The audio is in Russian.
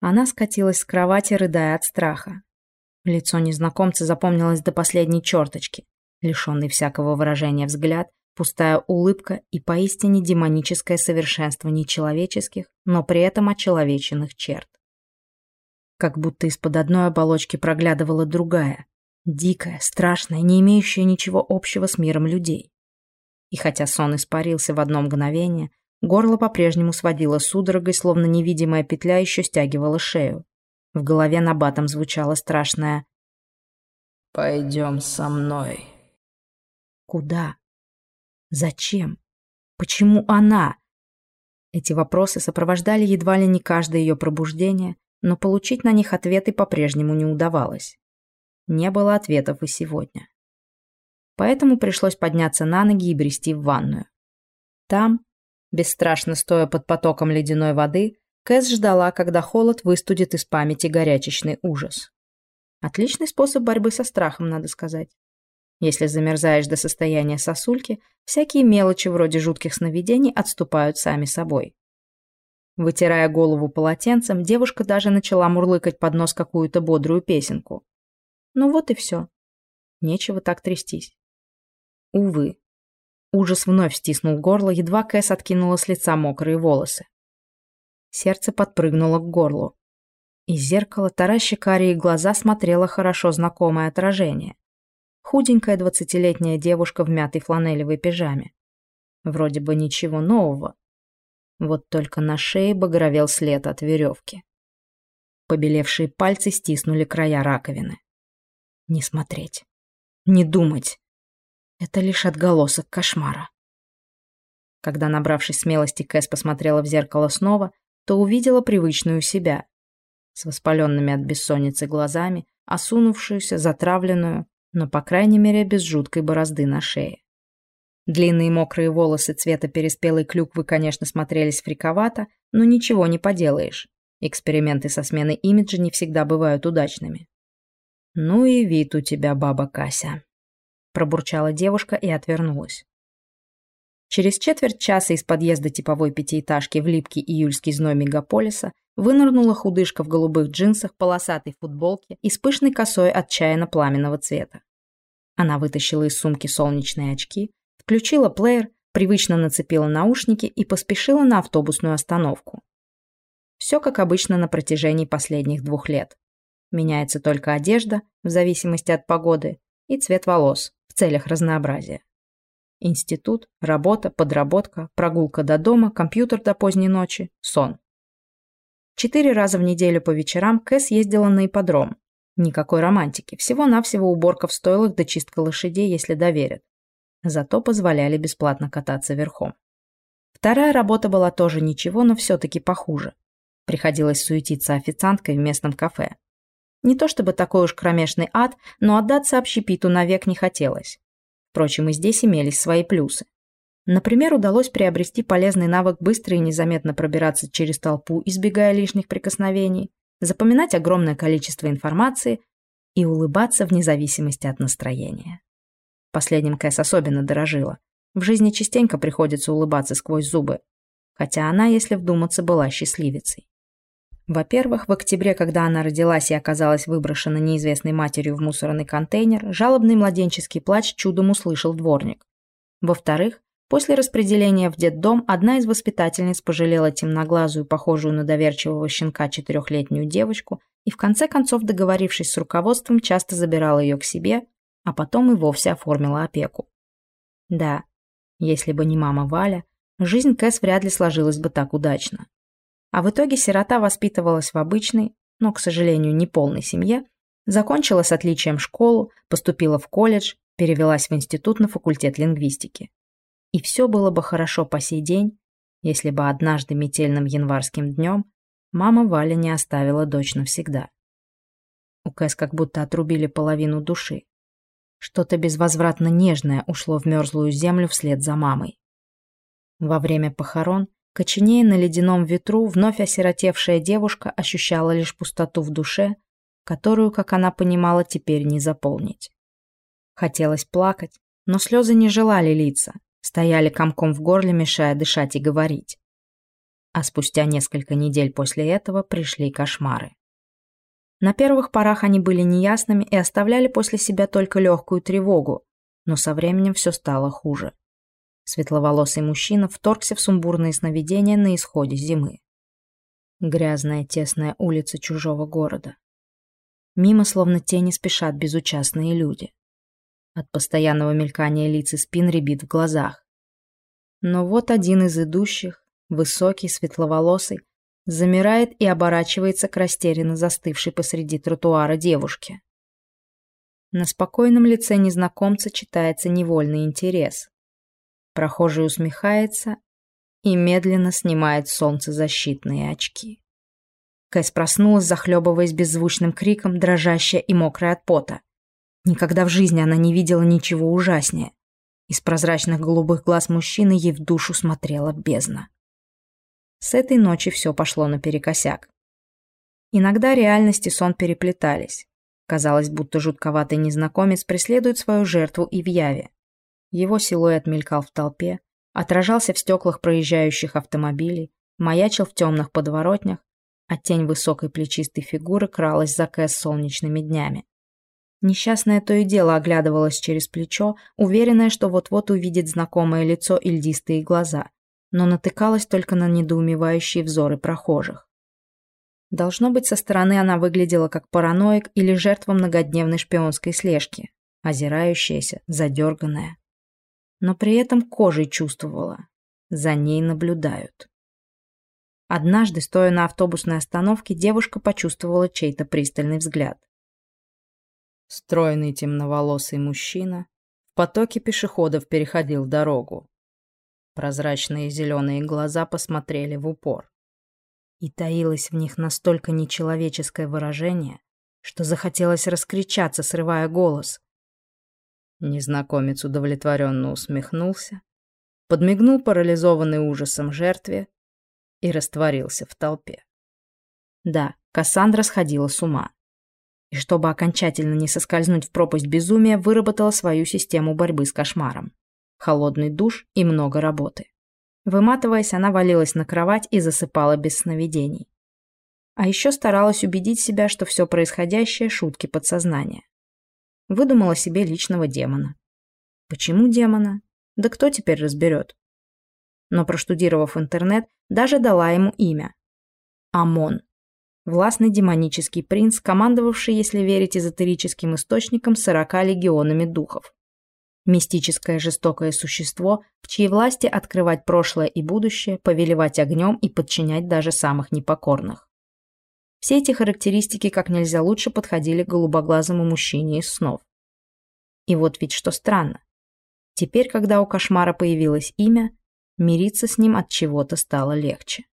Она скатилась с кровати, рыдая от страха. Лицо незнакомца запомнилось до последней черточки. Лишенный всякого выражения взгляд, пустая улыбка и поистине демоническое совершенство нечеловеческих, но при этом очеловеченных черт. Как будто из-под одной оболочки проглядывала другая, дикая, страшная, не имеющая ничего общего с миром людей. И хотя сон испарился в одно мгновение, горло по-прежнему сводило судорогой, словно невидимая петля еще стягивала шею. В голове на батом звучало страшное «Пойдем со мной». Куда? Зачем? Почему она? Эти вопросы сопровождали едва ли не каждое ее пробуждение, но получить на них ответы по-прежнему не удавалось. Не было ответов и сегодня. Поэтому пришлось подняться на ноги и брести в ванную. Там, бесстрашно стоя под потоком ледяной воды, Кэс ждала, когда холод выстудит из памяти горячечный ужас. Отличный способ борьбы со страхом, надо сказать. Если замерзаешь до состояния сосульки, всякие мелочи вроде жутких сновидений отступают сами собой. Вытирая голову полотенцем, девушка даже начала мурлыкать под нос какую-то бодрую песенку. Ну вот и все. Нечего так трястись. Увы. Ужас вновь стиснул горло, едва Кэс откинула с лица мокрые волосы. Сердце подпрыгнуло к горлу. Из зеркала тараща карие глаза смотрело хорошо знакомое отражение. Худенькая двадцатилетняя девушка в мятой фланелевой пижаме. Вроде бы ничего нового. Вот только на шее багровел след от веревки. Побелевшие пальцы стиснули края раковины. Не смотреть. Не думать. Это лишь отголосок кошмара. Когда, набравшись смелости, Кэс посмотрела в зеркало снова, то увидела привычную себя. С воспаленными от бессонницы глазами, осунувшуюся, затравленную, но, по крайней мере, без жуткой борозды на шее. Длинные мокрые волосы цвета переспелой клюквы, конечно, смотрелись фриковато, но ничего не поделаешь. Эксперименты со сменой имиджа не всегда бывают удачными. «Ну и вид у тебя, баба Кася», – пробурчала девушка и отвернулась. Через четверть часа из подъезда типовой пятиэтажки в липкий июльский зной мегаполиса вынырнула худышка в голубых джинсах, полосатой футболке и с пышной косой отчаянно-пламенного цвета. Она вытащила из сумки солнечные очки, включила плеер, привычно нацепила наушники и поспешила на автобусную остановку. Все как обычно на протяжении последних двух лет. Меняется только одежда, в зависимости от погоды, и цвет волос, целях разнообразия. Институт, работа, подработка, прогулка до дома, компьютер до поздней ночи, сон. Четыре раза в неделю по вечерам Кэс ездила на ипподром. Никакой романтики, всего-навсего уборка в стойлах да чистка лошадей, если доверят. Зато позволяли бесплатно кататься верхом. Вторая работа была тоже ничего, но все-таки похуже. Приходилось суетиться официанткой в местном кафе. Не то чтобы такой уж кромешный ад, но отдаться общепиту навек не хотелось. Впрочем, и здесь имелись свои плюсы. Например, удалось приобрести полезный навык быстро и незаметно пробираться через толпу, избегая лишних прикосновений, запоминать огромное количество информации и улыбаться вне зависимости от настроения. Последним Кэс особенно дорожила. В жизни частенько приходится улыбаться сквозь зубы, хотя она, если вдуматься, была счастливицей. Во-первых, в октябре, когда она родилась и оказалась выброшена неизвестной матерью в мусорный контейнер, жалобный младенческий плач чудом услышал дворник. Во-вторых, после распределения в детдом одна из воспитательниц пожалела темноглазую, похожую на доверчивого щенка четырехлетнюю девочку и в конце концов, договорившись с руководством, часто забирала ее к себе, а потом и вовсе оформила опеку. Да, если бы не мама Валя, жизнь Кэс вряд ли сложилась бы так удачно. А в итоге сирота воспитывалась в обычной, но, к сожалению, не полной семье, закончила с отличием школу, поступила в колледж, перевелась в институт на факультет лингвистики. И все было бы хорошо по сей день, если бы однажды метельным январским днем мама Валя не оставила дочь навсегда. У Кэс как будто отрубили половину души. Что-то безвозвратно нежное ушло в мерзлую землю вслед за мамой. Во время похорон Коченея на ледяном ветру вновь осиротевшая девушка ощущала лишь пустоту в душе, которую, как она понимала, теперь не заполнить. Хотелось плакать, но слезы не желали литься, стояли комком в горле, мешая дышать и говорить. а спустя несколько недель после этого пришли кошмары. На первых порах они были неясными и оставляли после себя только легкую тревогу, но со временем все стало хуже. Светловолосый мужчина вторгся в сумбурные сновидения на исходе зимы. Грязная тесная улица чужого города. Мимо словно тени спешат безучастные люди. От постоянного мелькания лиц и спин рябит в глазах. Но вот один из идущих, высокий, светловолосый, замирает и оборачивается к растерянно застывшей посреди тротуара девушке. На спокойном лице незнакомца читается невольный интерес. Прохожий усмехается и медленно снимает солнцезащитные очки. Кэс проснулась, захлебываясь беззвучным криком, дрожащая и мокрая от пота. Никогда в жизни она не видела ничего ужаснее. Из прозрачных голубых глаз мужчины ей в душу смотрела бездна. С этой ночи все пошло наперекосяк. Иногда реальность и сон переплетались. Казалось, будто жутковатый незнакомец преследует свою жертву и в яве. Его силуэт мелькал в толпе, отражался в стеклах проезжающих автомобилей, маячил в темных подворотнях, а тень высокой плечистой фигуры кралась за Кэс солнечными днями. Несчастное то и дело оглядывалась через плечо, уверенная, что вот-вот увидит знакомое лицо и льдистые глаза но натыкалась только на недоумевающие взоры прохожих. Должно быть, со стороны она выглядела как параноик или жертва многодневной шпионской слежки, озирающаяся, задерганная. Но при этом кожей чувствовала. За ней наблюдают. Однажды, стоя на автобусной остановке, девушка почувствовала чей-то пристальный взгляд. Стройный темноволосый мужчина в потоке пешеходов переходил дорогу. Прозрачные зеленые глаза посмотрели в упор. И таилось в них настолько нечеловеческое выражение, что захотелось раскричаться, срывая голос. Незнакомец удовлетворенно усмехнулся, подмигнул парализованный ужасом жертве и растворился в толпе. Да, Кассандра сходила с ума. И чтобы окончательно не соскользнуть в пропасть безумия, выработала свою систему борьбы с кошмаром холодный душ и много работы. Выматываясь, она валилась на кровать и засыпала без сновидений. А еще старалась убедить себя, что все происходящее – шутки подсознания. Выдумала себе личного демона. Почему демона? Да кто теперь разберет? Но проштудировав интернет, даже дала ему имя. Амон. Властный демонический принц, командовавший, если верить эзотерическим источникам, сорока легионами духов. Мистическое жестокое существо, в чьей власти открывать прошлое и будущее, повелевать огнем и подчинять даже самых непокорных. Все эти характеристики как нельзя лучше подходили к голубоглазому мужчине из снов. И вот ведь что странно. Теперь, когда у кошмара появилось имя, мириться с ним от чего-то стало легче.